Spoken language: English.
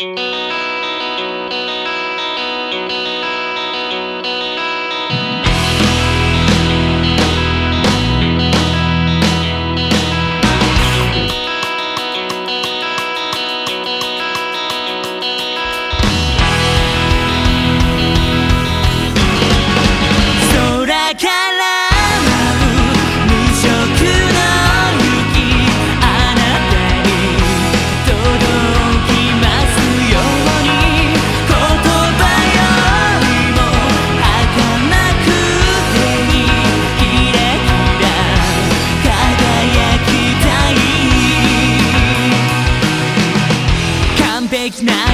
璧 now.